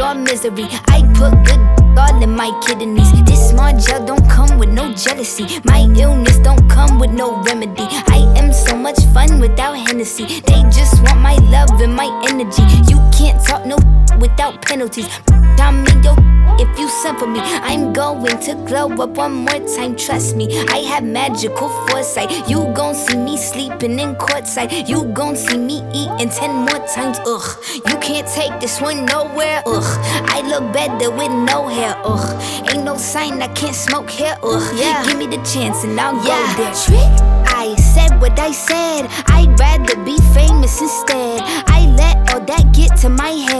Your misery. I put good all in my kidneys. This small gel don't come with no jealousy. My illness don't come with no remedy. I am so much fun without Hennessy. They just want my love and my energy. You can't talk no without penalties. I'm in your if you send for me. I'm going to glow up one more time, trust me. I have magical foresight. You gon' see me sleeping in courtside. You gon' see me eating ten more times. Ugh, can't take this one nowhere. Ugh, I look better with no hair. Ugh, ain't no sign I can't smoke here. Ugh, yeah. give me the chance and I'll Yeah. go there. Trick. I said what I said. I'd rather be famous instead. I let all that get to my head.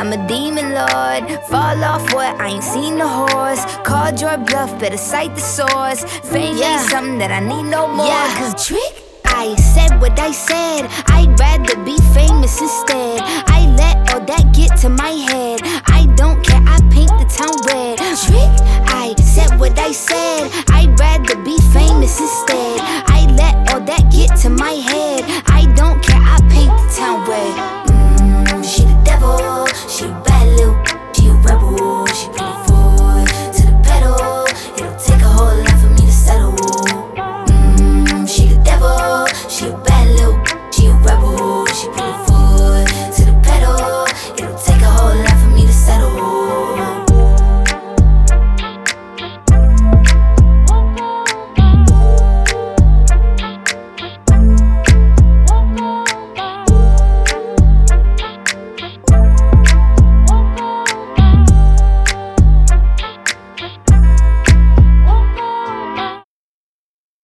I'm a demon lord. Fall off what? I ain't seen the horse. Called your bluff, better cite the source. Fame Yeah. ain't something that I need no more. Yeah. Cause trick. I said what I said. I'd rather be famous instead. I let all that get to my head.